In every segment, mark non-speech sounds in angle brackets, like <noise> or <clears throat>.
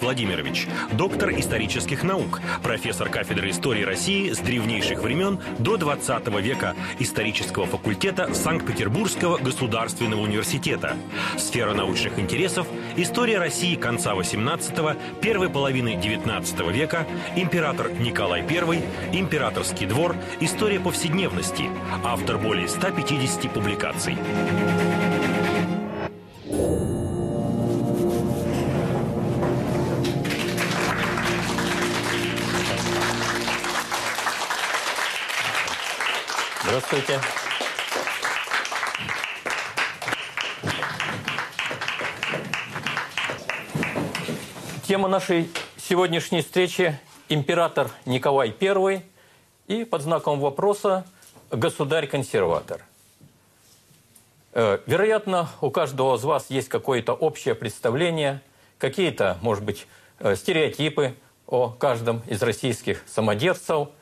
Владимирович, доктор исторических наук, профессор кафедры истории России с древнейших времен до 20 века исторического факультета Санкт-Петербургского государственного университета. Сфера научных интересов – история России конца 18 первой половины 19 века, император Николай I, императорский двор, история повседневности, автор более 150 публикаций. Здравствуйте. Тема нашей сегодняшней встречи – император Николай I и под знаком вопроса государь-консерватор. Э, вероятно, у каждого из вас есть какое-то общее представление, какие-то, может быть, э, стереотипы о каждом из российских самодержцев –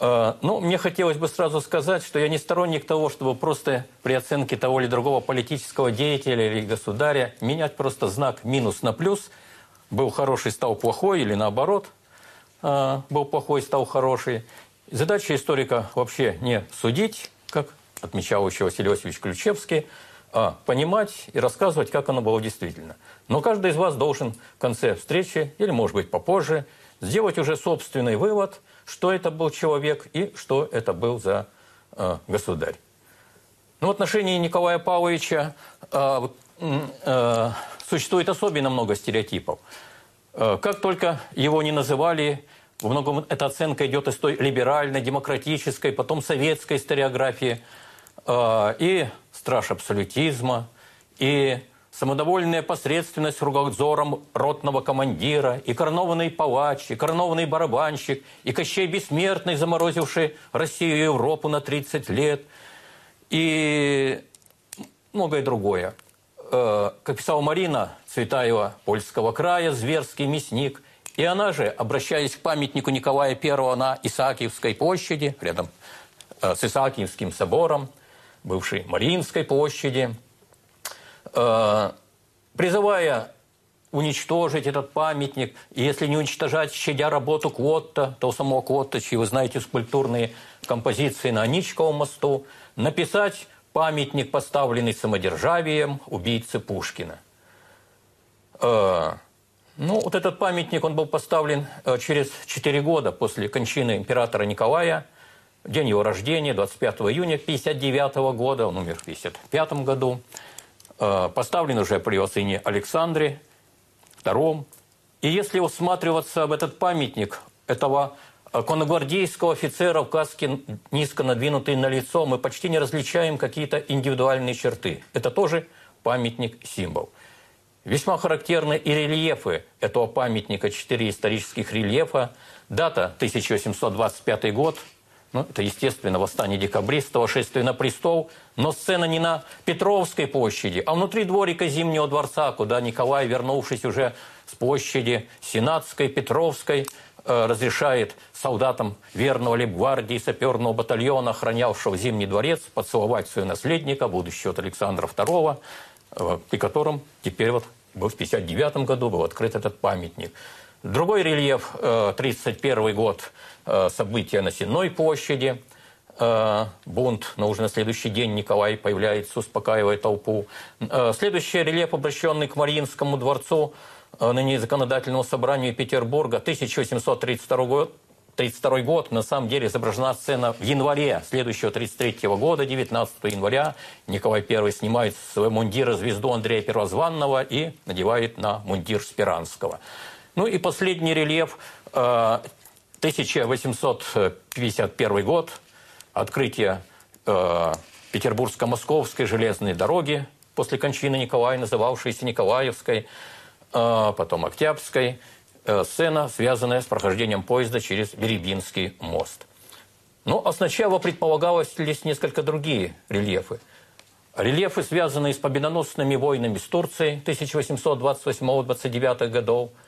ну, мне хотелось бы сразу сказать, что я не сторонник того, чтобы просто при оценке того или другого политического деятеля или государя менять просто знак минус на плюс. Был хороший, стал плохой, или наоборот, э, был плохой, стал хороший. Задача историка вообще не судить, как отмечал еще Василий Васильевич Ключевский, а понимать и рассказывать, как оно было действительно. Но каждый из вас должен в конце встречи, или, может быть, попозже, сделать уже собственный вывод – что это был человек и что это был за э, государь. Но в отношении Николая Павловича э, э, существует особенно много стереотипов. Э, как только его не называли, во многом эта оценка идет из той либеральной, демократической, потом советской историографии, э, и страж абсолютизма, и самодовольная посредственность кругозором ротного командира, и коронованный палач, и коронованный барабанщик, и Кощей Бессмертный, заморозивший Россию и Европу на 30 лет, и многое другое. Э, как писала Марина Цветаева, Польского края, зверский мясник, и она же, обращаясь к памятнику Николая I на Исаакиевской площади, рядом э, с Исаакиевским собором, бывшей Мариинской площади – призывая уничтожить этот памятник, и если не уничтожать, щадя работу Квотта, то самого Квотта, чьи вы знаете скульптурные композиции на Аничковом мосту, написать памятник, поставленный самодержавием убийцы Пушкина. Э, ну, вот этот памятник, он был поставлен э, через 4 года после кончины императора Николая, день его рождения, 25 июня 1959 года, он умер в 1955 году. Э, поставлен уже при его сыне Александре II. И если усматриваться в этот памятник этого э, конногвардейского офицера в каске низко надвинутый на лицо, мы почти не различаем какие-то индивидуальные черты. Это тоже памятник-символ. Весьма характерны и рельефы этого памятника, четыре исторических рельефа. Дата 1825 год – ну, это, естественно, восстание декабристов, шествие на престол, но сцена не на Петровской площади, а внутри дворика Зимнего дворца, куда Николай, вернувшись уже с площади Сенатской, Петровской, э, разрешает солдатам верного лейбгвардии саперного батальона, охранявшего Зимний дворец, поцеловать своего наследника, будущего от Александра II, э, при котором теперь вот в 1959 году был открыт этот памятник. Другой рельеф, 1931 э, год, э, события на Сенной площади, э, бунт, но уже на следующий день Николай появляется, успокаивая толпу. Следующий рельеф, обращенный к Мариинскому дворцу, ныне законодательному собранию Петербурга, 1832 год, 32 год, на самом деле изображена сцена в январе следующего 33 года, 19 января. Николай I снимает свой мундир звезду Андрея Первозванного и надевает на мундир Спиранского. Ну и последний рельеф 1851 э, год, открытие э, Петербургско-Московской железной дороги после кончины Николая, называвшейся Николаевской, э, потом Октябрьской, сцена, связанная с прохождением поезда через Беребинский мост. Ну, а сначала предполагалось лишь несколько другие рельефы. Рельефы, связанные с победоносными войнами с Турцией 1828-29 годов –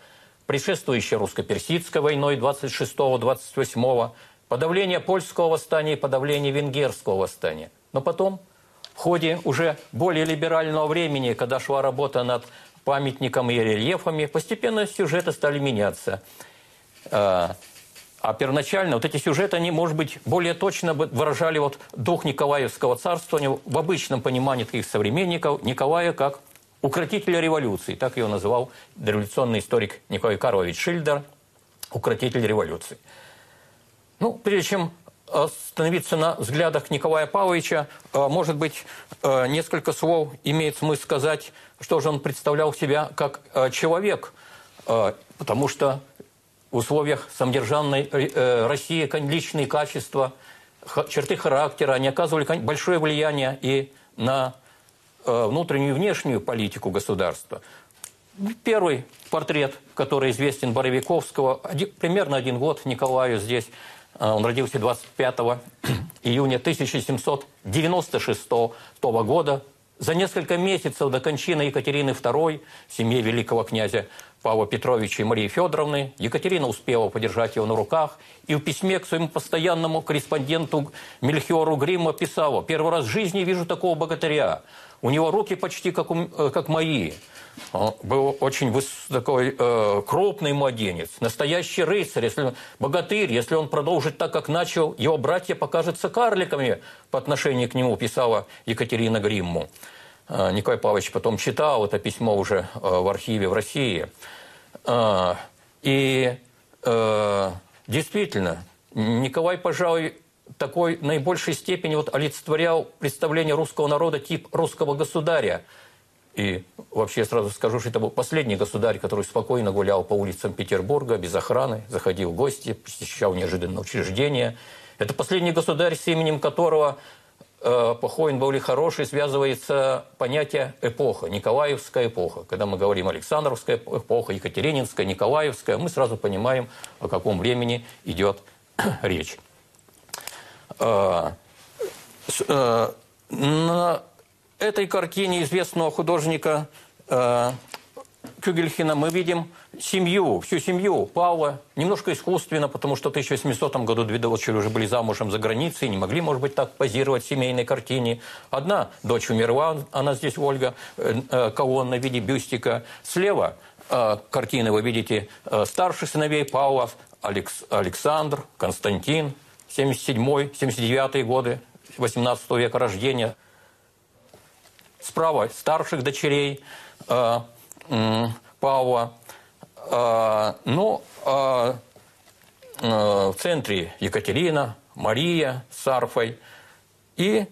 предшествующей русско-персидской войной 26-28, подавление польского восстания и подавление венгерского восстания. Но потом, в ходе уже более либерального времени, когда шла работа над памятниками и рельефами, постепенно сюжеты стали меняться. А, а первоначально вот эти сюжеты, они, может быть, более точно выражали вот дух Николаевского царствования в обычном понимании таких современников Николая как укротителя революции. Так его называл революционный историк Николай Карлович Шильдер, укротитель революции. Ну, прежде чем остановиться на взглядах Николая Павловича, э, может быть, э, несколько слов имеет смысл сказать, что же он представлял себя как э, человек, потому что в условиях самодержавной России личные качества, черты характера, они оказывали большое влияние и на внутреннюю и внешнюю политику государства. Первый портрет, который известен Боровиковского, примерно один год Николаю здесь – а, он родился 25 <clears throat> июня 1796 года. За несколько месяцев до кончины Екатерины II в семье великого князя Павла Петровича и Марии Федоровны Екатерина успела подержать его на руках и в письме к своему постоянному корреспонденту Мельхиору Гримма писала «Первый раз в жизни вижу такого богатыря. У него руки почти как, у, э, как мои. Он был очень выс... такой э, крупный младенец, настоящий рыцарь, если богатырь, если он продолжит так, как начал, его братья покажутся карликами по отношению к нему, писала Екатерина Гримму. Э, Николай Павлович потом читал это письмо уже э, в архиве в России. Э, и э, действительно, Николай, пожалуй, такой наибольшей степени вот олицетворял представление русского народа тип русского государя – и вообще сразу скажу, что это был последний государь, который спокойно гулял по улицам Петербурга без охраны, заходил в гости, посещал неожиданные учреждения. Это последний государь, с именем которого э, плохой он был или хороший, связывается понятие эпоха, Николаевская эпоха. Когда мы говорим Александровская эпоха, Екатерининская, Николаевская, мы сразу понимаем, о каком времени идет <clears throat> речь. Э, э, на этой картине известного художника э, Кюгельхина мы видим семью, всю семью Павла, немножко искусственно, потому что в 1800 году две дочери уже были замужем за границей, не могли, может быть, так позировать в семейной картине. Одна дочь умерла, она здесь Ольга, э, э, колонна в виде бюстика. Слева картины вы видите э, старших сыновей Павла, Алекс, Александр, Константин, 77-79 годы 18 века рождения – справа старших дочерей э, э, Павла. Э, ну, э, э, в центре Екатерина, Мария с Арфой. И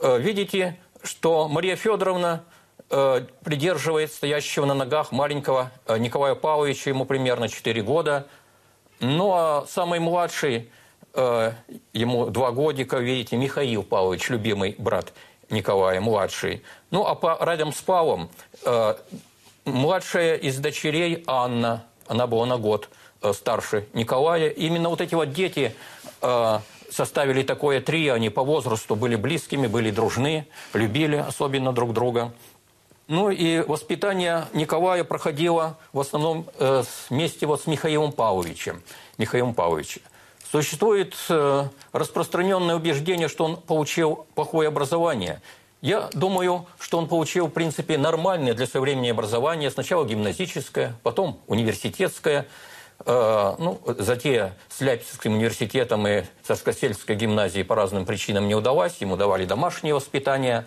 э, видите, что Мария Федоровна э, придерживает стоящего на ногах маленького э, Николая Павловича, ему примерно 4 года. Ну, а самый младший, э, ему два годика, видите, Михаил Павлович, любимый брат Николая, младший. Ну, а по, рядом с Павлом э, младшая из дочерей Анна, она была на год э, старше Николая. Именно вот эти вот дети э, составили такое трио, они по возрасту были близкими, были дружны, любили особенно друг друга. Ну и воспитание Николая проходило в основном э, вместе вот с Михаилом Павловичем. Михаилом Павловичем. Существует э, распространенное убеждение, что он получил плохое образование. Я думаю, что он получил, в принципе, нормальное для своего времени образование. Сначала гимназическое, потом университетское. Э, ну, затея с Ляписским университетом и Царскосельской гимназией по разным причинам не удалась. Ему давали домашнее воспитание.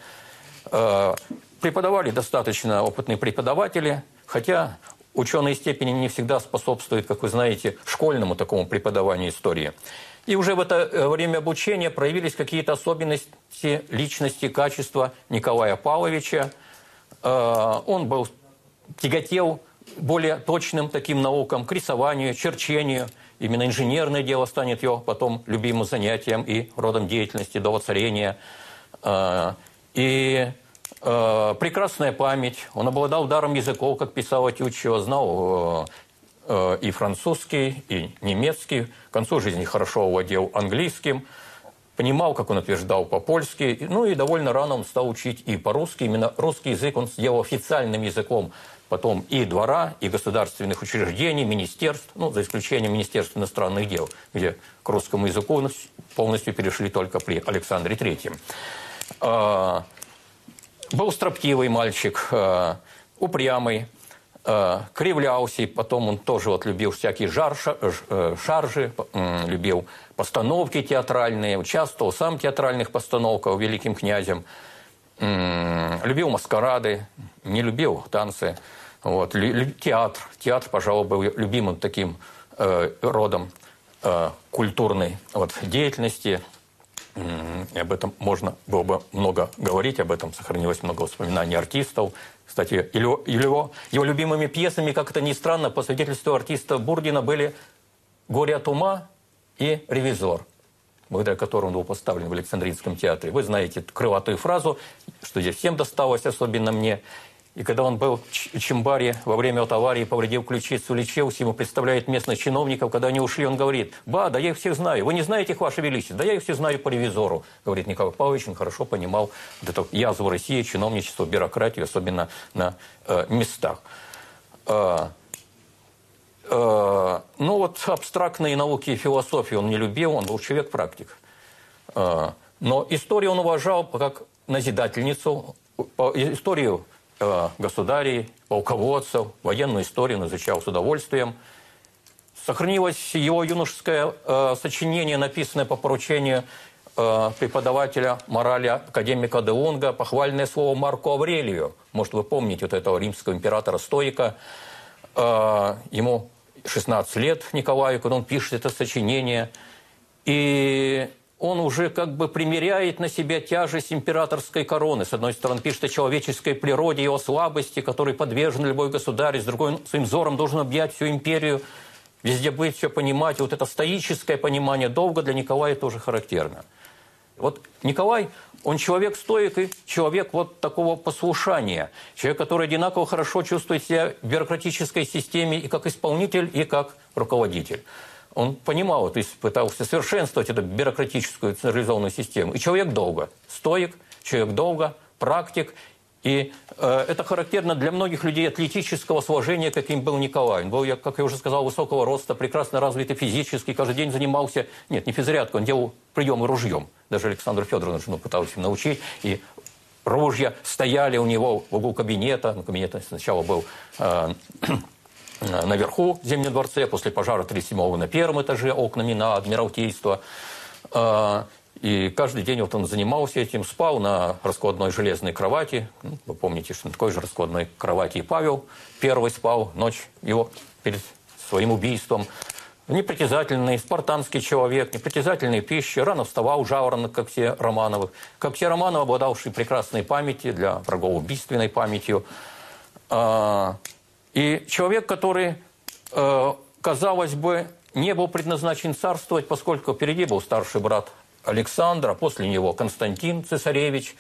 Э, преподавали достаточно опытные преподаватели, хотя ученые степени не всегда способствуют, как вы знаете, школьному такому преподаванию истории. И уже в это э, время обучения проявились какие-то особенности личности, качества Николая Павловича. Э, он был тяготел более точным таким наукам, к рисованию, черчению. Именно инженерное дело станет его потом любимым занятием и родом деятельности до воцарения. Э, и Э, прекрасная память. Он обладал даром языков, как писал Тютчева, знал э, э, и французский, и немецкий. К концу жизни хорошо владел английским. Понимал, как он утверждал, по-польски. Ну и довольно рано он стал учить и по-русски. Именно русский язык он сделал официальным языком потом и двора, и государственных учреждений, министерств, ну, за исключением Министерства иностранных дел, где к русскому языку полностью перешли только при Александре Третьем. Был строптивый мальчик, э, упрямый. э, кривлялся, и потом он тоже вот любил всякие жар, э, шаржи, любил постановки театральные, участвовал сам в театральных постановках великим князем, любил маскарады, не любил танцы. Вот, театр. Театр, пожалуй, был любимым таким родом культурной вот, деятельности. И об этом можно было бы много говорить, об этом сохранилось много воспоминаний артистов. Кстати, его, его, его любимыми пьесами, как это ни странно, по свидетельству артиста Бурдина были «Горе от ума» и «Ревизор», благодаря которому был поставлен в Александринском театре. Вы знаете крылатую фразу, что здесь всем досталось, особенно мне. И когда он был в Чембаре во время вот аварии, повредил ключицу, лечился, ему представляет местных чиновников, когда они ушли, он говорит, «Ба, да я их всех знаю. Вы не знаете их, Ваше Величество? Да я их всех знаю по ревизору». Говорит Николай Павлович, он хорошо понимал вот эту язву России, чиновничество, бюрократию, особенно на э, местах. Э, э, ну вот абстрактные науки и философию он не любил, он был человек-практик. Э, но историю он уважал как назидательницу, историю государей, полководцев, военную историю он изучал с удовольствием. Сохранилось его юношеское э, сочинение, написанное по поручению э, преподавателя морали академика Деунга, похвальное слово Марку Аврелию. Может, вы помните вот этого римского императора-стоика. Э, ему 16 лет Николаю, когда он пишет это сочинение. И он уже как бы примеряет на себя тяжесть императорской короны. С одной стороны, пишет о человеческой природе, его слабости, которой подвержен любой государь. С другой, своим взором должен объять всю империю, везде быть, все понимать. И вот это стоическое понимание долга для Николая тоже характерно. Вот Николай, он человек стоик и человек вот такого послушания. Человек, который одинаково хорошо чувствует себя в бюрократической системе и как исполнитель, и как руководитель. Он понимал то есть пытался совершенствовать эту бюрократическую централизованную систему. И человек долго. Стоик, человек долго, практик. И э, это характерно для многих людей атлетического сложения, каким был Николай. Он был, как я уже сказал, высокого роста, прекрасно развитый физически, каждый день занимался, нет, не физрядкой, он делал приемы ружьем. Даже Александр Федорович ну, пытался им научить. И ружья стояли у него в углу кабинета. Ну, кабинет сначала был Э, <clears throat> наверху в Зимнем дворце, после пожара 37-го на первом этаже окнами на Адмиралтейство. Э, и каждый день вот он занимался этим, спал на раскладной железной кровати. Ну, вы помните, что на такой же раскладной кровати и Павел первый спал ночь его перед своим убийством. Непритязательный, спартанский человек, непритязательной пищи. Рано вставал жаворонок, как все Романовы. Как все Романовы, обладавшие прекрасной памятью, для врагов убийственной памятью. И человек, который, э, казалось бы, не был предназначен царствовать, поскольку впереди был старший брат Александра, после него Константин Цесаревич.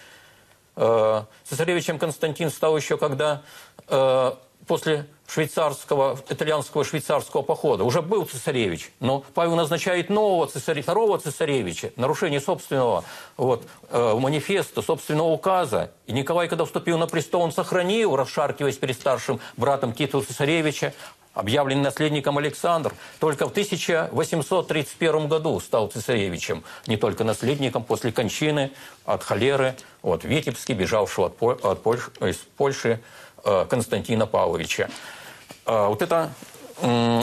Э, цесаревичем Константин стал еще, когда э, после швейцарского, итальянского швейцарского похода. Уже был цесаревич, но Павел назначает нового цесаревича, второго цесаревича, нарушение собственного вот, э, манифеста, собственного указа. И Николай, когда вступил на престол, он сохранил, расшаркиваясь перед старшим братом титул цесаревича, объявленный наследником Александр, только в 1831 году стал цесаревичем, не только наследником после кончины от холеры, от Витебски, бежавшего от, от Польш, из Польши э, Константина Павловича. А, вот это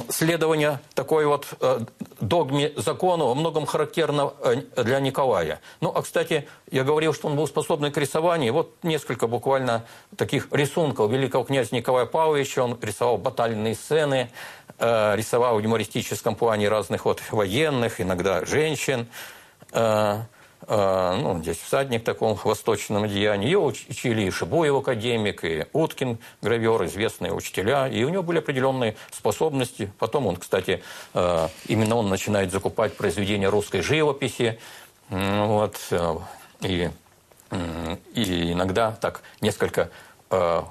следование такой вот э, догме закону во многом характерно э, для Николая. Ну, а, кстати, я говорил, что он был способный к рисованию. Вот несколько буквально таких рисунков великого князя Николая Павловича. Он рисовал батальные сцены, э, рисовал в юмористическом плане разных вот военных, иногда женщин. А, ну, здесь всадник в таком восточном одеянии. Ее учили и Шибоев академик, и Уткин гравер, известные учителя. И у него были определенные способности. Потом он, кстати, а, именно он начинает закупать произведения русской живописи. Вот, а, и, и иногда так несколько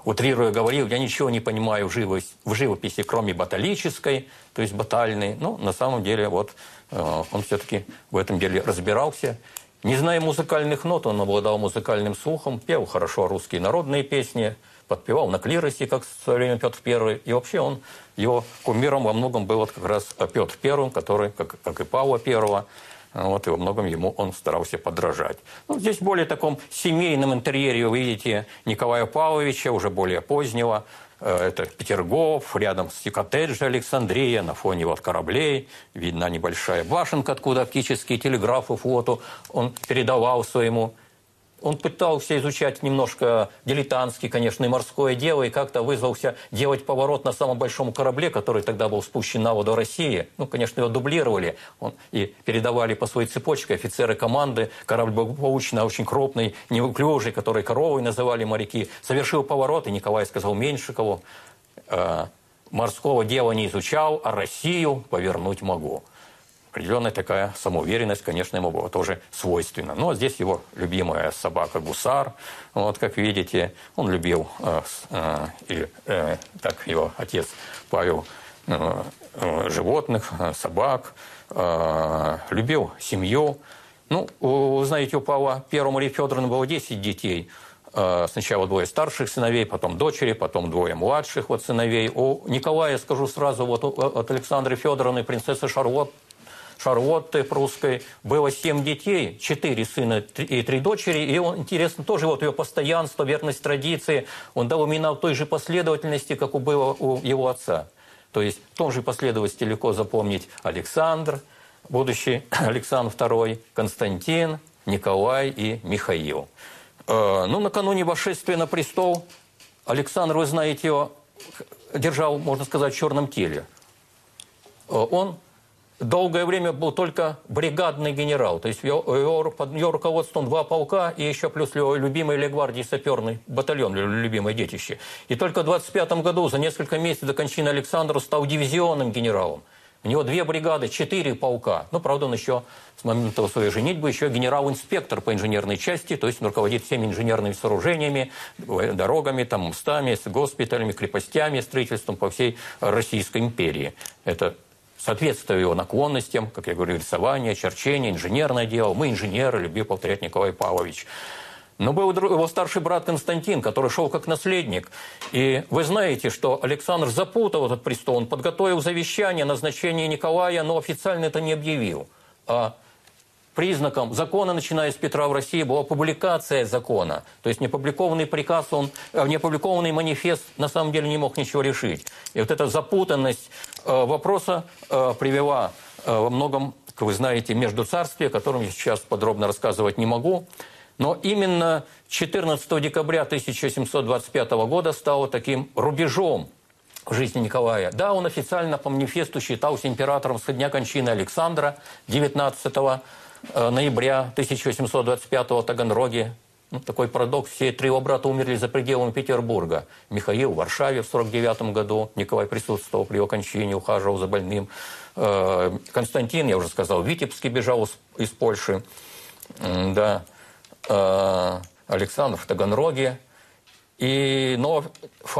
утрируя говорил, я ничего не понимаю в, живописи, в живописи, кроме баталической, то есть батальной. Но на самом деле вот он все-таки в этом деле разбирался. Не зная музыкальных нот, он обладал музыкальным слухом, пел хорошо русские народные песни, подпевал на клиросе, как в свое время Петр I. И вообще он, его кумиром во многом был вот как раз Петр I, который, как, как и Павла I, вот, и во многом ему он старался подражать. Ну, здесь более таком семейном интерьере вы видите Николая Павловича, уже более позднего, это Петергоф, рядом с коттедж Александрия, на фоне вот кораблей, видна небольшая башенка, откуда оптические телеграфы, фото он передавал своему он пытался изучать немножко дилетантски, конечно, и морское дело, и как-то вызвался делать поворот на самом большом корабле, который тогда был спущен на воду России. Ну, конечно, его дублировали он, и передавали по своей цепочке офицеры команды. Корабль был получен очень крупный, неуклюжий, который коровой называли моряки. Совершил поворот, и Николай сказал Меньшикову, э, морского дела не изучал, а Россию повернуть могу определенная такая самоуверенность, конечно, ему была тоже свойственна. Но здесь его любимая собака Гусар, вот как видите, он любил, э, э, э, так его отец Павел, э, э, животных, э, собак, э, любил семью. Ну, вы знаете, у Павла Первого Марии Федоровны было 10 детей. Э, сначала двое старших сыновей, потом дочери, потом двое младших вот сыновей. У Николая, скажу сразу, вот от Александры Федоровны, принцессы Шарлотт, Шарлотты прусской было семь детей, четыре сына и три дочери. И он, интересно, тоже вот ее постоянство, верность традиции, он дал именно в той же последовательности, как у было у его отца. То есть в том же последовательности легко запомнить Александр, будущий <clears throat> Александр II, Константин, Николай и Михаил. Э, ну, накануне восшествия на престол Александр, вы знаете, его держал, можно сказать, в черном теле. Э, он долгое время был только бригадный генерал. То есть его, под его руководством два полка и еще плюс его любимый Легвардии саперный батальон, любимое детище. И только в 25 году, за несколько месяцев до кончины Александра, стал дивизионным генералом. У него две бригады, четыре полка. Ну, правда, он еще с момента своей женитьбы еще генерал-инспектор по инженерной части, то есть он руководит всеми инженерными сооружениями, дорогами, там, мостами, госпиталями, крепостями, строительством по всей Российской империи. Это соответствуя его наклонностям, как я говорю, рисование, черчение, инженерное дело. Мы инженеры, любил повторять Николай Павлович. Но был его старший брат Константин, который шел как наследник. И вы знаете, что Александр запутал этот престол. Он подготовил завещание о Николая, но официально это не объявил. А признаком закона, начиная с Петра в России, была публикация закона. То есть неопубликованный приказ, он, э, неопубликованный манифест на самом деле не мог ничего решить. И вот эта запутанность э, вопроса э, привела э, во многом, как вы знаете, между царствия, о котором я сейчас подробно рассказывать не могу. Но именно 14 декабря 1725 года стало таким рубежом в жизни Николая. Да, он официально по манифесту считался императором со дня кончины Александра 19 Э, ноября 1825-го в Таганроге. Ну, такой парадокс. Все три его брата умерли за пределами Петербурга. Михаил в Варшаве в 49 году. Николай присутствовал при его кончине, ухаживал за больным. Э, Константин, я уже сказал, Витебский бежал из Польши. Да. Э, Александр в Таганроге. И, но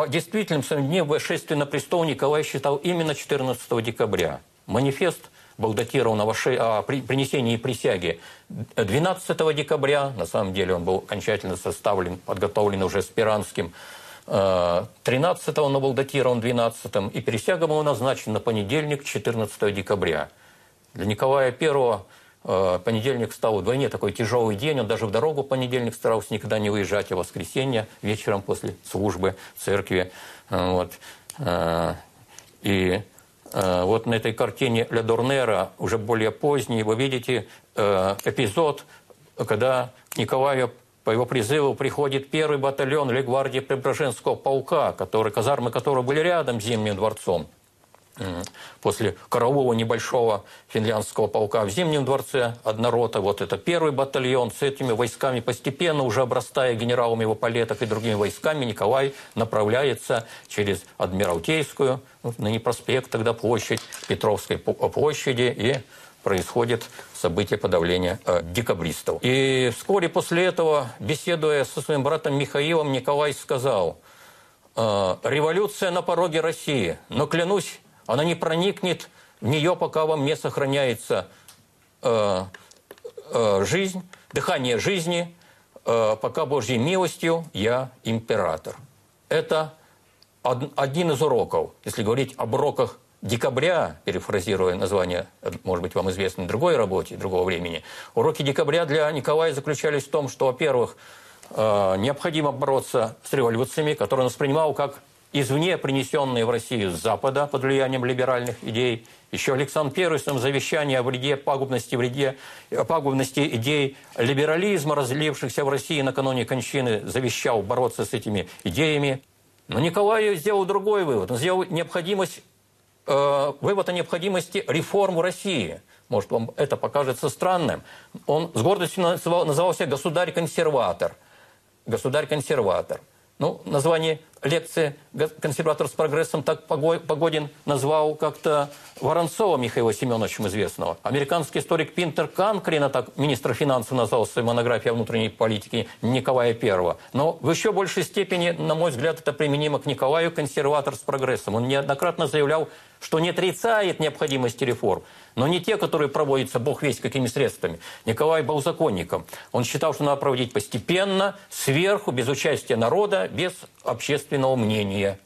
действительно, в дне восшествия на престол Николай считал именно 14 декабря. Манифест – был датирован о принесении присяги 12 декабря. На самом деле он был окончательно составлен, подготовлен уже Спиранским. 13 он был датирован 12 и присяга была назначена на понедельник, 14 декабря. Для Николая I э, понедельник стал вдвойне такой тяжелый день. Он даже в дорогу понедельник старался никогда не выезжать, а воскресенье вечером после службы в церкви. Вот. Э, и вот на этой картине Ля Дорнера, уже более поздней, вы видите э, эпизод, когда Николаю по его призыву приходит первый батальон Легвардии Преображенского полка, который, казармы которого были рядом с Зимним дворцом после караулова небольшого финляндского полка в Зимнем дворце одна рота. Вот это первый батальон. С этими войсками постепенно, уже обрастая генералами в эполетах и другими войсками, Николай направляется через Адмиралтейскую, ныне проспект, тогда площадь, Петровской площади, и происходит событие подавления э, декабристов. И вскоре после этого, беседуя со своим братом Михаилом, Николай сказал, «Э, «Революция на пороге России, но, клянусь, она не проникнет в нее, пока во мне сохраняется э, э, жизнь, дыхание жизни, э, пока Божьей милостью я император. Это од, один из уроков. Если говорить об уроках декабря, перефразируя название, может быть, вам известной другой работе, другого времени, уроки декабря для Николая заключались в том, что, во-первых, э, необходимо бороться с революциями, которые он воспринимал как извне принесенные в Россию с Запада под влиянием либеральных идей. Еще Александр I в своем завещании о вреде, пагубности, вреде, пагубности идей либерализма, разлившихся в России накануне кончины, завещал бороться с этими идеями. Но Николай сделал другой вывод. Он сделал необходимость, э, вывод о необходимости реформ в России. Может, вам это покажется странным. Он с гордостью называл, назывался «государь-консерватор». Государь-консерватор. Ну, название лекции «Консерватор с прогрессом» так Погодин назвал как-то Воронцова Михаила Семеновича известного. Американский историк Пинтер Канкрина, так министр финансов назвал в своей монографии о внутренней политике Николая I. Но в еще большей степени, на мой взгляд, это применимо к Николаю консерватор с прогрессом. Он неоднократно заявлял, что не отрицает необходимости реформ, но не те, которые проводятся, бог весь какими средствами. Николай был законником. Он считал, что надо проводить постепенно, сверху, без участия народа, без общественного мнения.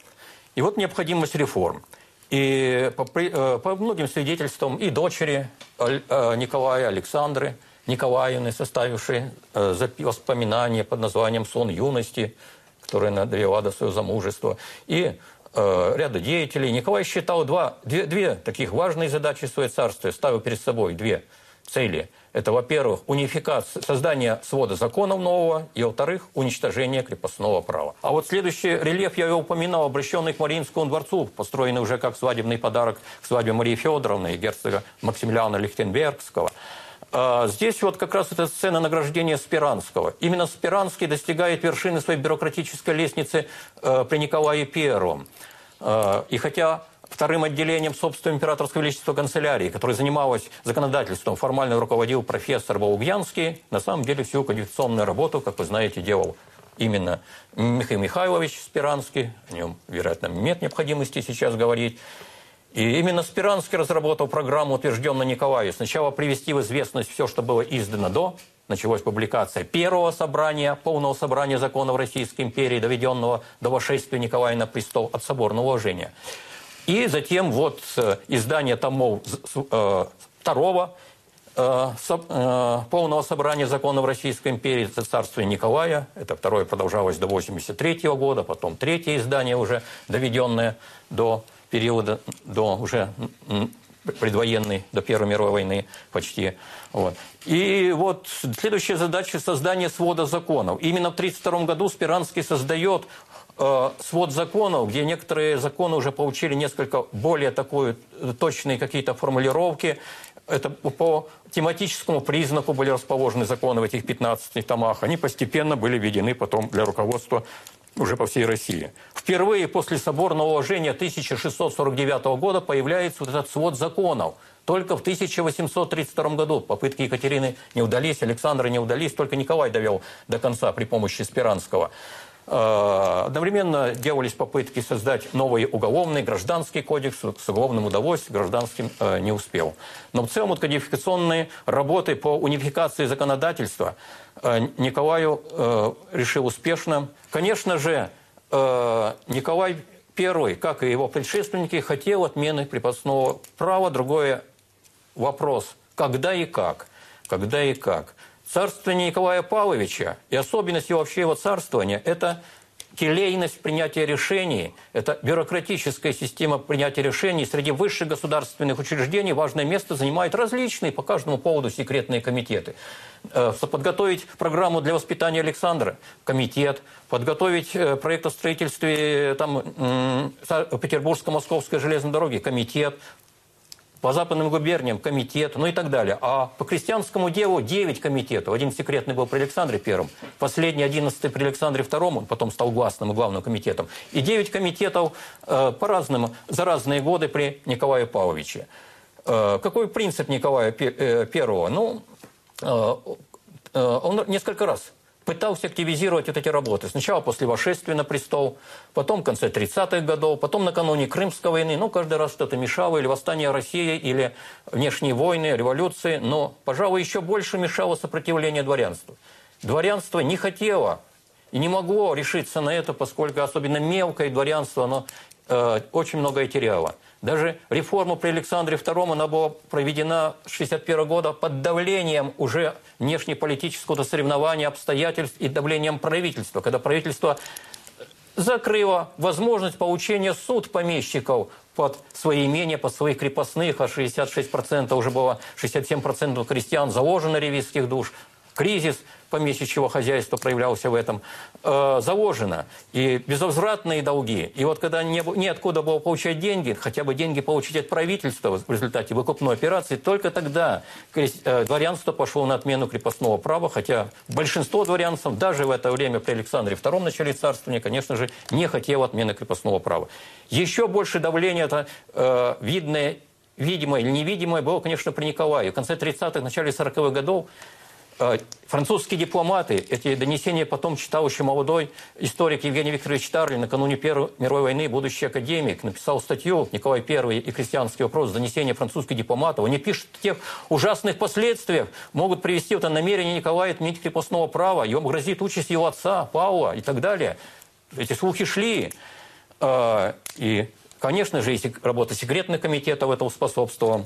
И вот необходимость реформ. И по, э, по многим свидетельствам и дочери э, Николая Александры Николаевны, составившей э, воспоминания под названием «Сон юности», которая довела до своего замужества, и ряда деятелей. Николай считал два, две, две таких важные задачи своей царства, ставил перед собой две цели – это, во-первых, унификация, создание свода законов нового, и, во-вторых, уничтожение крепостного права. А вот следующий рельеф я упоминал, обращенный к Мариинскому дворцу, построенный уже как свадебный подарок к свадьбе Марии Федоровны и герцога Максимилиана Лихтенбергского. А, здесь вот как раз эта сцена награждения Спиранского. Именно Спиранский достигает вершины своей бюрократической лестницы э, при Николае Первом. Э, и хотя вторым отделением собственного императорского величества канцелярии, которая занималась законодательством, формально руководил профессор Волугьянский. На самом деле всю кодификационную работу, как вы знаете, делал именно Михаил Михайлович Спиранский. О нем, вероятно, нет необходимости сейчас говорить. И именно Спиранский разработал программу, утвержденную Николаю. Сначала привести в известность все, что было издано до. Началась публикация первого собрания, полного собрания законов Российской империи, доведенного до вошествия Николая на престол от соборного уложения. И затем вот э, издание томов э, второго э, полного собрания законов Российской империи это царствие Николая. Это второе продолжалось до 83 года, потом третье издание уже доведенное до периода, до уже предвоенной, до Первой мировой войны почти. Вот. И вот следующая задача – создание свода законов. Именно в 1932 году Спиранский создает Э, свод законов, где некоторые законы уже получили несколько более такую э, точные какие-то формулировки. Это по тематическому признаку были расположены законы в этих 15 томах. Они постепенно были введены потом для руководства уже по всей России. Впервые после соборного уложения 1649 года появляется вот этот свод законов. Только в 1832 году попытки Екатерины не удались, Александра не удались, только Николай довел до конца при помощи Спиранского. Э, одновременно делались попытки создать новый уголовный, гражданский кодекс. С уголовным удалось, гражданским э, не успел. Но в целом вот кодификационные работы по унификации законодательства э, Николаю решил успешно. Конечно же, Николай I, как и его предшественники, хотел отмены крепостного права. Другой вопрос – когда и как? Когда и как? Царствование Николая Павловича и особенность его вообще его царствования – это келейность принятия решений, это бюрократическая система принятия решений. Среди высших государственных учреждений важное место занимают различные по каждому поводу секретные комитеты. Э, подготовить программу для воспитания Александра – комитет. Подготовить э, проект о строительстве там, Петербургско-Московской железной дороги – комитет по западным губерниям комитет, ну и так далее. А по крестьянскому делу 9 комитетов. Один секретный был при Александре Первом, последний 11 при Александре Втором, он потом стал гласным и главным комитетом. И 9 комитетов э, по разным, за разные годы при Николае Павловиче. Э, какой принцип Николая э, Первого? Ну, э, э, он несколько раз пытался активизировать вот эти работы. Сначала после вошествия на престол, потом в конце 30-х годов, потом накануне Крымской войны. Ну, каждый раз что-то мешало, или восстание России, или внешние войны, революции. Но, пожалуй, еще больше мешало сопротивление дворянства. Дворянство не хотело и не могло решиться на это, поскольку особенно мелкое дворянство, оно э, очень многое теряло. Даже реформа при Александре II, она была проведена с 1961 года под давлением уже внешнеполитического соревнования, обстоятельств и давлением правительства. Когда правительство закрыла возможность получения суд помещиков под свои имения, под своих крепостных, а 66% уже было, 67% крестьян заложено ревизских душ. Кризис помещичьего хозяйства проявлялся в этом, э, заложено. И безвозвратные долги. И вот когда не, неоткуда было получать деньги, хотя бы деньги получить от правительства в результате выкупной операции, только тогда э, дворянство пошло на отмену крепостного права, хотя большинство дворянцев даже в это время при Александре II начале царствования, конечно же, не хотело отмены крепостного права. Еще больше давления это э, видное видимое или невидимое было, конечно, при Николае. В конце 30-х, начале 40-х годов французские дипломаты, эти донесения потом читал еще молодой историк Евгений Викторович Тарли, накануне Первой мировой войны, будущий академик, написал статью «Николай I и крестьянский вопрос. Донесения французских дипломатов». Они пишут о тех ужасных последствиях, могут привести это намерение Николая отменить крепостного права, ему грозит участь его отца, Паула и так далее. Эти слухи шли. А, и, конечно же, работа секретных комитетов этого способствовала.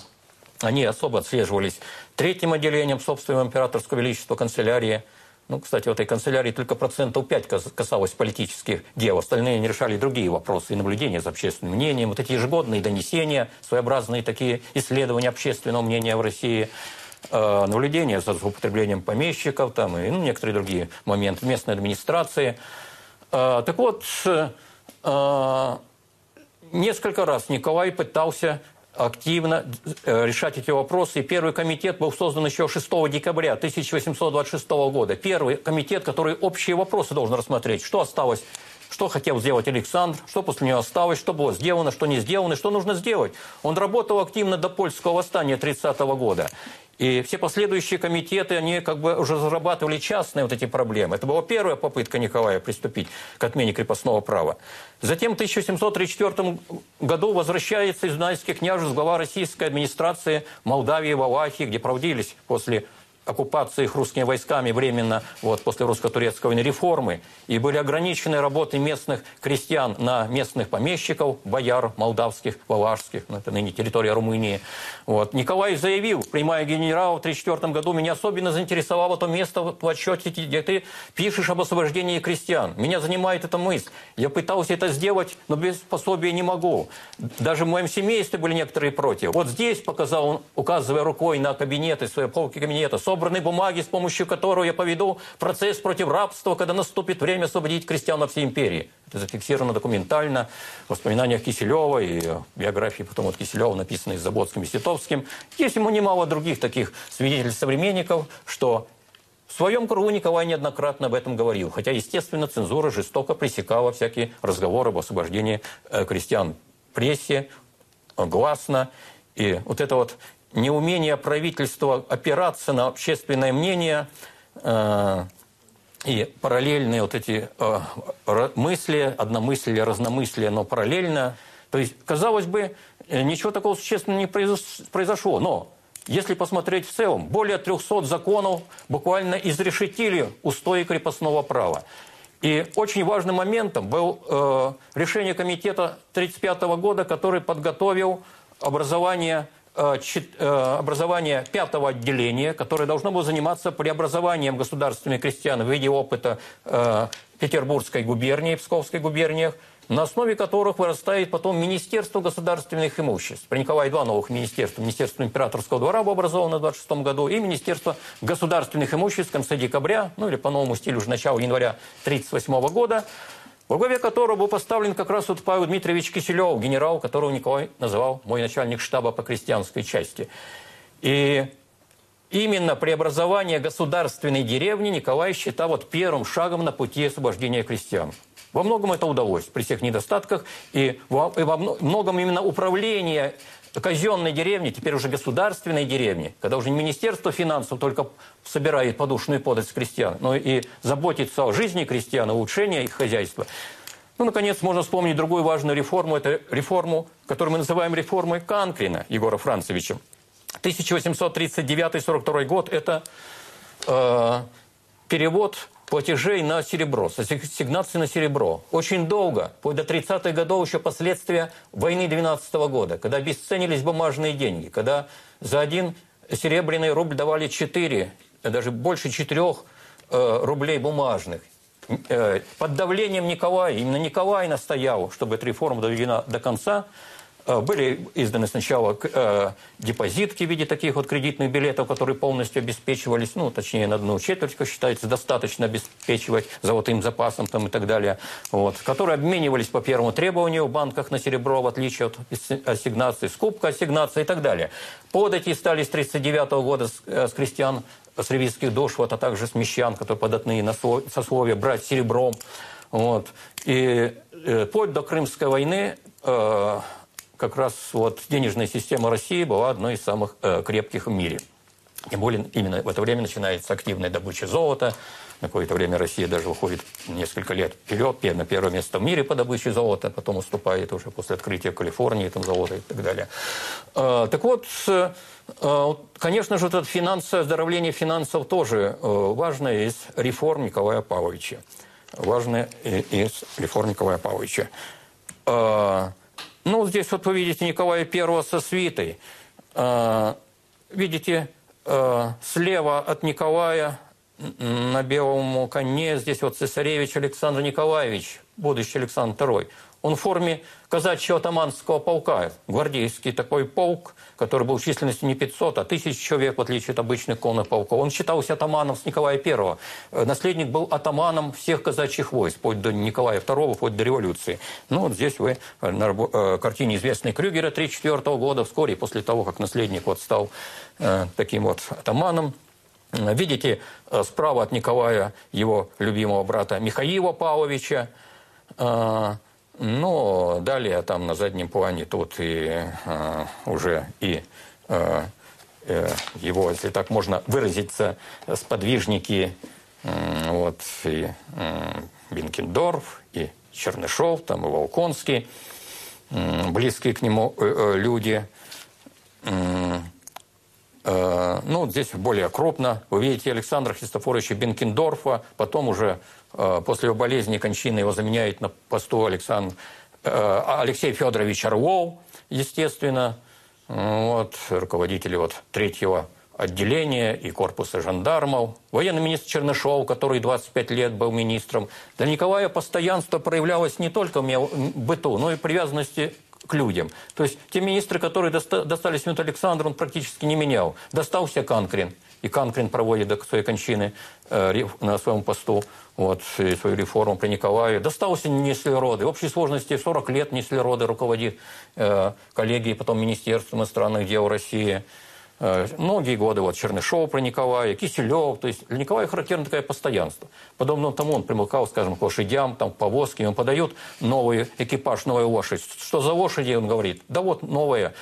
Они особо отслеживались третьим отделением собственного императорского величества канцелярии. Ну, кстати, в этой канцелярии только процентов 5 касалось политических дел. Остальные не решали другие вопросы и наблюдения за общественным мнением. Вот эти ежегодные донесения, своеобразные такие исследования общественного мнения в России, э, наблюдения за злоупотреблением помещиков там, и ну, некоторые другие моменты местной администрации. Э, так вот, э, несколько раз Николай пытался активно э, решать эти вопросы. И первый комитет был создан еще 6 декабря 1826 года. Первый комитет, который общие вопросы должен рассмотреть. Что осталось что хотел сделать Александр, что после него осталось, что было сделано, что не сделано, что нужно сделать. Он работал активно до польского восстания 30 -го года. И все последующие комитеты, они как бы уже разрабатывали частные вот эти проблемы. Это была первая попытка Николая приступить к отмене крепостного права. Затем в 1734 году возвращается из Дунайских княжеств глава российской администрации Молдавии и Валахии, где проводились после оккупации их русскими войсками временно вот, после русско-турецкой войны реформы, и были ограничены работы местных крестьян на местных помещиков, бояр молдавских, валашских, ну, это ныне территория Румынии. Вот. Николай заявил, принимая генерала в 1934 году, меня особенно заинтересовало то место в отчете, где ты пишешь об освобождении крестьян. Меня занимает эта мысль. Я пытался это сделать, но без пособия не могу. Даже в моем семействе были некоторые против. Вот здесь, показал он, указывая рукой на кабинеты, свои полки кабинета, собраны бумаги, с помощью которого я поведу процесс против рабства, когда наступит время освободить крестьян во всей империи. Это зафиксировано документально в воспоминаниях Киселева и биографии потом от Киселева, написанной Заботским и Ситовским. Есть ему немало других таких свидетельств современников, что в своем кругу Николай неоднократно об этом говорил. Хотя, естественно, цензура жестоко пресекала всякие разговоры об освобождении э, крестьян прессе, гласно. И вот это вот неумение правительства опираться на общественное мнение э, и параллельные вот эти э, мысли, одномыслие, разномыслие, но параллельно. То есть, казалось бы, э, ничего такого существенного не произошло. Но если посмотреть в целом, более 300 законов буквально изрешетили устои крепостного права. И очень важным моментом был э, решение комитета 1935 года, который подготовил образование образование пятого отделения, которое должно было заниматься преобразованием государственных крестьян в виде опыта э, Петербургской губернии, Псковской губерниях, на основе которых вырастает потом Министерство государственных имуществ. При Николае два новых министерства. Министерство императорского двора было образовано в 26 году и Министерство государственных имуществ в конце декабря, ну или по новому стилю уже начала января 1938 года во главе которого был поставлен как раз вот Павел Дмитриевич Киселев, генерал, которого Николай называл мой начальник штаба по крестьянской части. И именно преобразование государственной деревни Николай считал вот первым шагом на пути освобождения крестьян. Во многом это удалось при всех недостатках, и во, и во многом именно управление казенной деревни, теперь уже государственной деревни, когда уже Министерство финансов только собирает подушную подать с крестьян, но и заботится о жизни крестьян, улучшении их хозяйства. Ну, наконец, можно вспомнить другую важную реформу. Это реформу, которую мы называем реформой Канкрина Егора Францевича. 1839-42 год – это э, перевод платежей на серебро, ассигнации на серебро. Очень долго, вплоть до 30-х годов, еще последствия войны 12 -го года, когда обесценились бумажные деньги, когда за один серебряный рубль давали 4, даже больше 4 э, рублей бумажных. э, под давлением Николая, именно Николай настоял, чтобы эта реформа доведена до конца, были изданы сначала э, депозитки в виде таких вот кредитных билетов, которые полностью обеспечивались, ну, точнее, на одну четверть, считается, достаточно обеспечивать золотым запасом там, и так далее, вот, которые обменивались по первому требованию в банках на серебро, в отличие от ассигнации, скупка ассигнации и так далее. Подати стали с 1939 года с, э, с крестьян, с ревизских душ, вот, а также с мещан, которые податные на сословие, брать серебром. Вот. И э, вплоть до Крымской войны э, как раз вот денежная система России была одной из самых э, крепких в мире. Тем более именно в это время начинается активная добыча золота. На какое-то время Россия даже выходит несколько лет вперед, на первое место в мире по добыче золота, потом уступает уже после открытия Калифорнии там, золота и так далее. Э, так вот, э, конечно же, это финансовое, оздоровление финансов тоже э, важное из реформ Николая Павловича. Важное из реформ Николая Павловича. Ну, здесь вот вы видите Николая Первого со свитой. А, видите, а, слева от Николая на белом коне здесь вот цесаревич Александр Николаевич, будущий Александр II. Он в форме казачьего атаманского полка, гвардейский такой полк, который был численностью не 500, а 1000 человек, в отличие от обычных конных полков. Он считался атаманом с Николая I. Э, наследник был атаманом всех казачьих войск, вплоть до Николая II, вплоть до революции. Ну, вот здесь вы на э, картине известной Крюгера 1934 года, вскоре после того, как наследник вот стал э, таким вот атаманом, Видите, справа от Николая его любимого брата Михаила Павловича, но далее там на заднем плане тут и э, уже и э, э, его, если так можно выразиться, сподвижники э, вот и э, Бенкендорф, и Чернышов, там и Волконский, э, близкие к нему э, э, люди. Э, ну, здесь более крупно. Вы видите Александра Христофоровича Бенкендорфа, потом уже Э, после его болезни, кончины его заменяет на посту Александр, э, Алексей Федорович Орлов, естественно, вот, руководитель вот третьего отделения и корпуса жандармов, военный министр Чернышов, который 25 лет был министром. Для Николая постоянство проявлялось не только в быту, но и привязанности к людям. То есть те министры, которые достались Мют Александру, он практически не менял. Достался Канкрин, и Канкрин проводит до своей кончины э, на своем посту вот, свою реформу при Николае. Достался Неслероды. В общей сложности 40 лет Неслероды руководит э, коллегией, потом Министерством иностранных дел России. Э, многие годы вот Чернышов про Николая, Киселев. То есть для Николая характерно такое постоянство. Подобно тому он примыкал, скажем, к лошадям, там, к повозке. Ему подают новый экипаж, новую лошадь. Что за лошади, он говорит? Да вот новая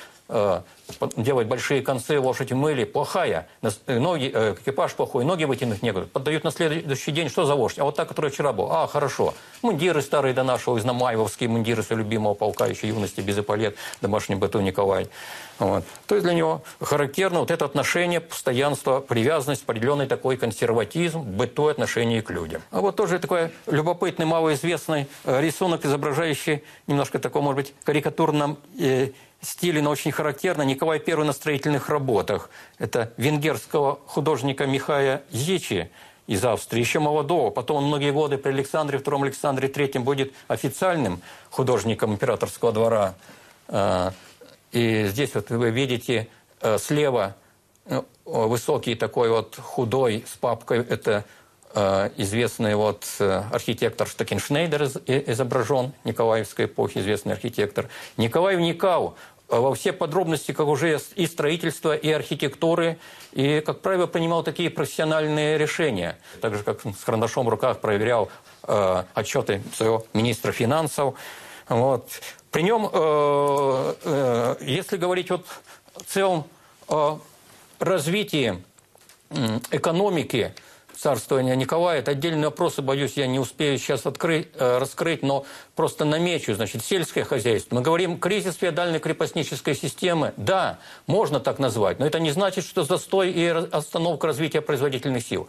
делать большие концы, лошадь мыли, плохая, ноги, э, экипаж плохой, ноги вытянуть некуда. Поддают на следующий день, что за лошадь? А вот та, которая вчера была. А, хорошо. Мундиры старые до нашего, изнамаевские мундиры своего любимого полка, еще юности, без эполет, домашний быту Николай. Вот. То есть для него характерно вот это отношение, постоянство, привязанность, определенный такой консерватизм, быту отношение к людям. А вот тоже такой любопытный, малоизвестный э, рисунок, изображающий немножко такой, может быть, карикатурном но очень характерно. Николай I на строительных работах. Это венгерского художника Михая Зичи из Австрии, еще молодого. Потом он многие годы при Александре II, Александре III будет официальным художником императорского двора. А, и здесь вот вы видите э, слева э, высокий такой вот худой с папкой. Это э, известный вот архитектор Штекеншнейдер изображен, Николаевской эпохи, известный архитектор. Николай Уникау Э, во все подробности, как уже и строительства, и архитектуры, и, как правило, принимал такие профессиональные решения. Так же, как с карандашом в руках проверял э, отчеты своего министра финансов. Вот. При нем, э, э, если говорить вот в целом о развитии экономики царствования Николая. Это отдельные вопросы, боюсь, я не успею сейчас открыть, э, раскрыть, но просто намечу. Значит, сельское хозяйство. Мы говорим кризис феодальной крепостнической системы. Да, можно так назвать, но это не значит, что застой и остановка развития производительных сил.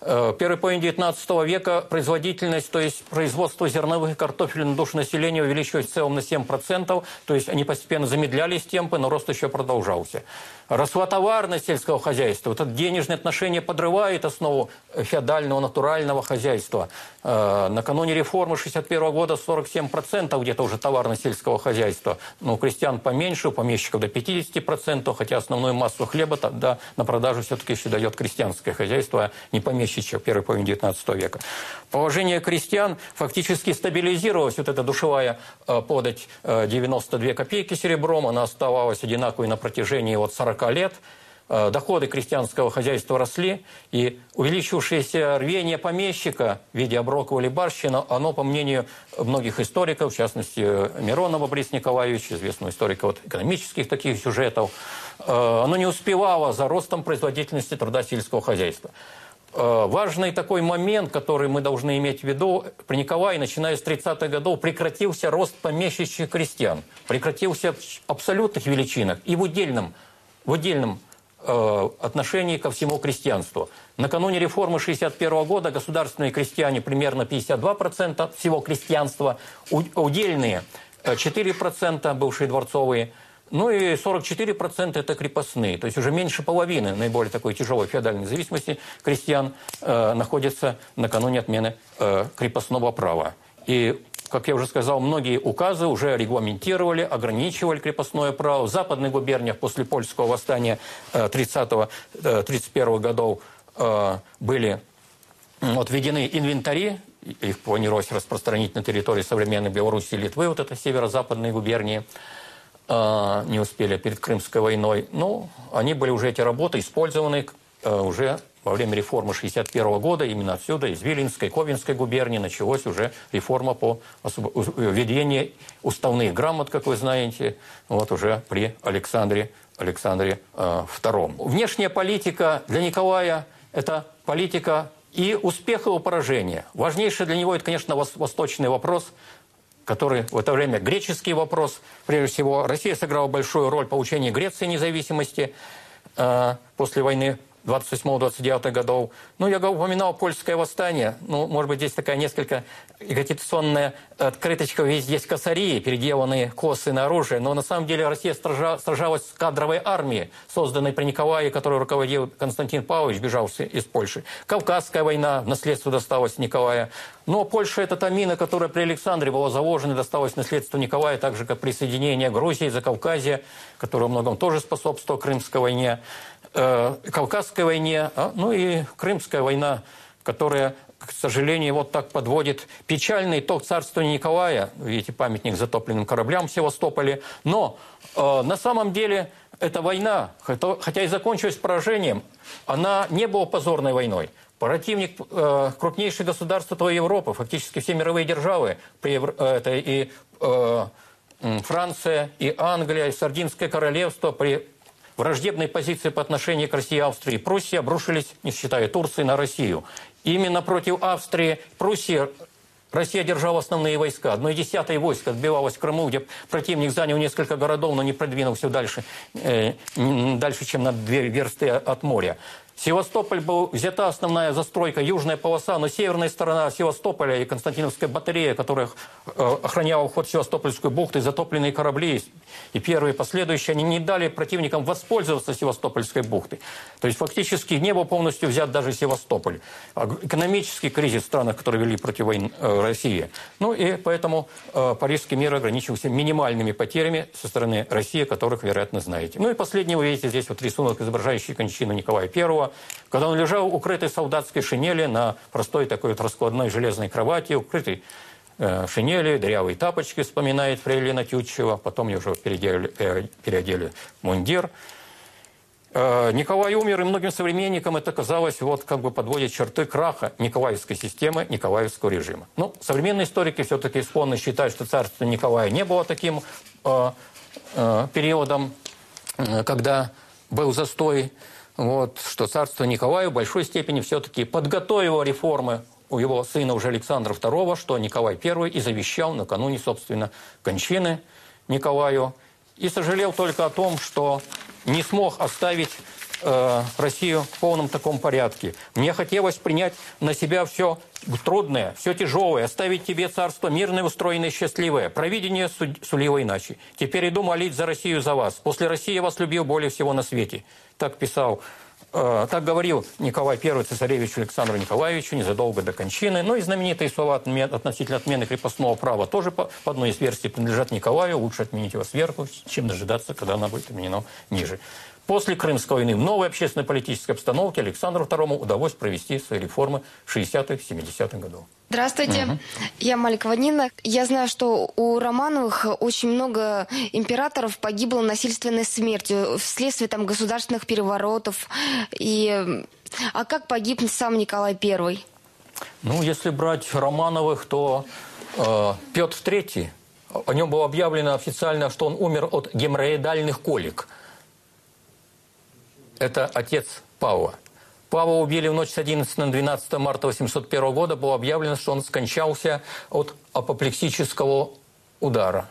Э, первой половине 19 века производительность, то есть производство зерновых и картофеля на душу населения увеличилось в целом на 7%, то есть они постепенно замедлялись темпы, но рост еще продолжался. Росла товарность сельского хозяйства. Вот это денежное отношение подрывает основу феодального натурального хозяйства. Э, накануне реформы 61 года 47% где-то уже товарно сельского хозяйства. Но у крестьян поменьше, у помещиков до 50%, хотя основную массу хлеба тогда на продажу все-таки еще дает крестьянское хозяйство, а не помещичье в первой половине 19 века. Положение крестьян фактически стабилизировалось. Вот эта душевая э, подать 92 копейки серебром, она оставалась одинаковой на протяжении вот 40 40 лет э, доходы крестьянского хозяйства росли, и увеличившееся рвение помещика в виде оброка или барщина, оно, по мнению многих историков, в частности Миронова Бориса Николаевича, известного историка вот, экономических таких сюжетов, э, оно не успевало за ростом производительности труда сельского хозяйства. Э, важный такой момент, который мы должны иметь в виду, при Николае, начиная с 30-х годов, прекратился рост помещичьих крестьян, прекратился в абсолютных величинах и в удельном в отдельном э, отношении ко всему крестьянству. Накануне реформы 1961 года государственные крестьяне примерно 52% всего крестьянства, удельные 4% э, бывшие дворцовые, ну и 44% это крепостные. То есть уже меньше половины наиболее такой тяжелой феодальной зависимости крестьян э, находятся накануне отмены э, крепостного права. И как я уже сказал, многие указы уже регламентировали, ограничивали крепостное право. В западных губерниях после польского восстания 30-31 э, годов э, были вот, введены инвентари, их планировалось распространить на территории современной Беларуси и Литвы, вот это северо-западные губернии, э, не успели перед Крымской войной. Ну, они были уже, эти работы, использованы уже во время реформы 1961 года именно отсюда, из Виленской, Ковенской губернии, началась уже реформа по введению уставных грамот, как вы знаете, вот уже при Александре, Александре э, II. Внешняя политика для Николая – это политика и успеха, и поражения. Важнейший для него – это, конечно, восточный вопрос, который в это время греческий вопрос. Прежде всего, Россия сыграла большую роль в получении Греции независимости э, после войны 28-29 годов. Ну, я упоминал польское восстание. Ну, может быть, здесь такая несколько агитационная открыточка. Есть, есть косари, переделанные косы на оружие. Но на самом деле Россия сража, сражалась с кадровой армией, созданной при Николае, которую руководил Константин Павлович, бежавший из Польши. Кавказская война, наследство досталось Николая. Но Польша – это та мина, которая при Александре была заложена досталась наследству Николая, так же, как присоединение Грузии, Закавказья, которое многом тоже способствовало Крымской войне. Э, Кавказской войне, а, ну и Крымская война, которая, к сожалению, вот так подводит печальный итог царствования Николая. Видите, памятник затопленным кораблям в Севастополе. Но э, на самом деле эта война, хотя и закончилась поражением, она не была позорной войной. Противник э, крупнейшие государства той Европы, фактически все мировые державы, это и э, Франция, и Англия, и Сардинское королевство при враждебные позиции по отношению к России, Австрии и Пруссии обрушились, не считая Турции, на Россию. Именно против Австрии, Пруссии Россия держала основные войска. Одно десятое войско отбивалось в Крыму, где противник занял несколько городов, но не продвинулся дальше, э, дальше чем на две версты от моря. Севастополь был взята основная застройка, южная полоса, но северная сторона Севастополя и Константиновская батарея, которая э, охраняла вход в Севастопольскую бухту, и затопленные корабли, и первые, и последующие, они не дали противникам воспользоваться Севастопольской бухтой. То есть фактически не был полностью взят даже Севастополь. Экономический кризис в странах, которые вели против войн э, России. Ну и поэтому э, Парижский мир ограничился минимальными потерями со стороны России, которых, вероятно, знаете. Ну и последний, вы видите, здесь вот рисунок, изображающий кончину Николая I, когда он лежал укрытый солдатской шинели на простой такой вот раскладной железной кровати, укрытый э, шинели, дырявые тапочки, вспоминает Фрейлина Тютчева, потом ее уже переодели, э, переодели мундир. Э, Николай умер, и многим современникам это казалось, вот как бы подводит черты краха Николаевской системы, Николаевского режима. Ну, современные историки все-таки исконно считают, что царство Николая не было таким э, э, периодом, э, когда был застой вот, что царство Николая в большой степени все-таки подготовило реформы у его сына уже Александра II, что Николай I и завещал накануне, собственно, кончины Николаю. И сожалел только о том, что не смог оставить э, Россию в полном таком порядке. Мне хотелось принять на себя все трудное, все тяжелое, оставить тебе царство мирное, устроенное, счастливое. Провидение сулило иначе. Теперь иду молить за Россию, за вас. После России я вас любил более всего на свете. Так писал Э, так говорил Николай I цесаревичу Александру Николаевичу незадолго до кончины. Ну и знаменитые слова относительно отмены крепостного права тоже по, по одной из версий принадлежат Николаю. Лучше отменить его сверху, чем дожидаться, когда она будет отменена ниже. После Крымской войны в новой общественно-политической обстановке Александру II удалось провести свои реформы 60-х, 70-х годов. Здравствуйте, угу. я Маликова Нина. Я знаю, что у Романовых очень много императоров погибло насильственной смертью вследствие там государственных переворотов. И... А как погиб сам Николай I? Ну, если брать Романовых, то э, Петр III, о нем было объявлено официально, что он умер от геморроидальных колик. Это отец Павла. Павла убили в ночь с 11 на 12 марта 801 года. Было объявлено, что он скончался от апоплексического удара.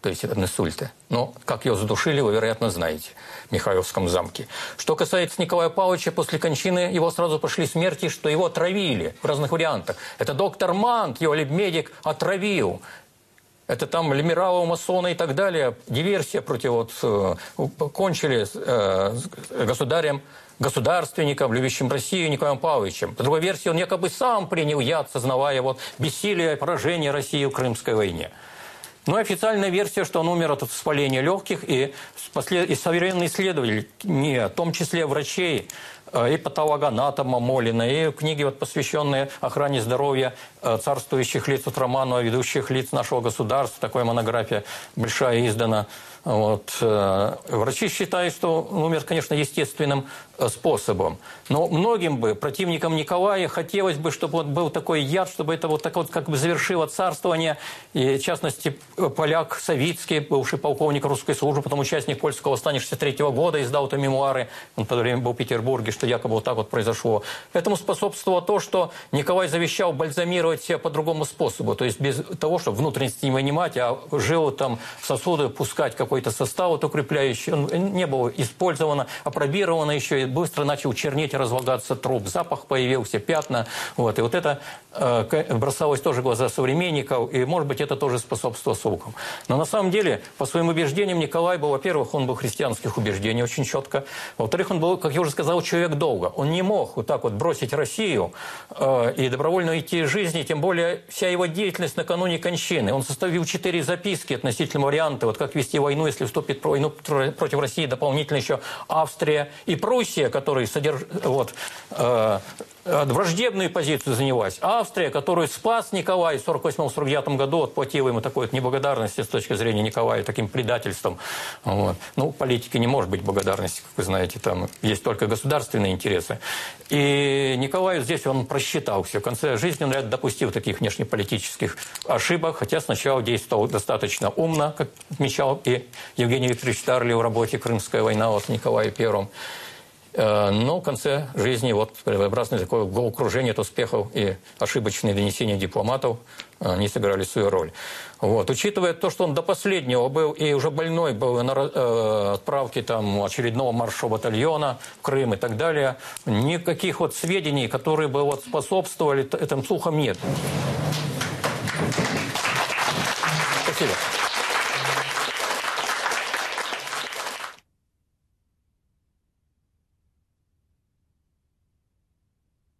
То есть от инсульта. Но как его задушили, вы, вероятно, знаете в Михайловском замке. Что касается Николая Павловича, после кончины его сразу пошли смерти, что его отравили в разных вариантах. Это доктор Мант, его лебмедик, отравил. Это там либералы, масоны и так далее. Диверсия против вот, э, кончили э, государем государственником, любящим Россию Николаем Павловичем. По другой версии, он якобы сам принял яд, сознавая вот бессилие поражения России в Крымской войне. Ну, официальная версия, что он умер от воспаления легких, и, и современные исследователи, не, в том числе врачей, и патологоанатома Молина, и книги, вот, посвященные охране здоровья э, царствующих лиц от Романова, ведущих лиц нашего государства. Такая монография большая издана. Вот. Э, врачи считают, что он умер, конечно, естественным Э, способом. Но многим бы, противникам Николая, хотелось бы, чтобы вот был такой яд, чтобы это вот так вот как бы завершило царствование. И, в частности, поляк Савицкий, бывший полковник русской службы, потом участник польского восстания 63 -го года, издал это мемуары, он в то время был в Петербурге, что якобы вот так вот произошло. Этому способствовало то, что Николай завещал бальзамировать себя по другому способу, то есть без того, чтобы внутренности не вынимать, а жил там сосуды пускать какой-то состав вот, укрепляющий. Он не был использовано, опробировано еще быстро начал чернеть и разлагаться труп, запах появился, пятна. Вот. И вот это э, бросалось тоже в глаза современников, и, может быть, это тоже способствовало слухам. Но на самом деле, по своим убеждениям, Николай был, во-первых, он был христианских убеждений очень четко. Во-вторых, он был, как я уже сказал, человек долго. Он не мог вот так вот бросить Россию э, и добровольно уйти из жизни, тем более вся его деятельность накануне кончины. Он составил четыре записки относительно варианта, вот как вести войну, если вступит в войну против России дополнительно еще Австрия и Пруссия которая содерж... вот, э, враждебную позицию занялась. Австрия, которую спас Николай в 1948-1949 году, отплатила ему такой вот неблагодарности с точки зрения Николая, таким предательством. Вот. Ну, политики не может быть благодарности, как вы знаете, там есть только государственные интересы. И Николай здесь он просчитался. В конце жизни он ряд допустил таких внешнеполитических ошибок, хотя сначала действовал достаточно умно, как отмечал и Евгений Викторович Старли в работе «Крымская война» от Николая Первым. Э, но в конце жизни вот своеобразное такое головокружение от успехов и ошибочные донесения дипломатов э, не сыграли свою роль. Вот. Учитывая то, что он до последнего был и уже больной был на э, отправке там, очередного маршевого батальона в Крым и так далее, никаких вот сведений, которые бы вот способствовали этим слухам, нет. Спасибо.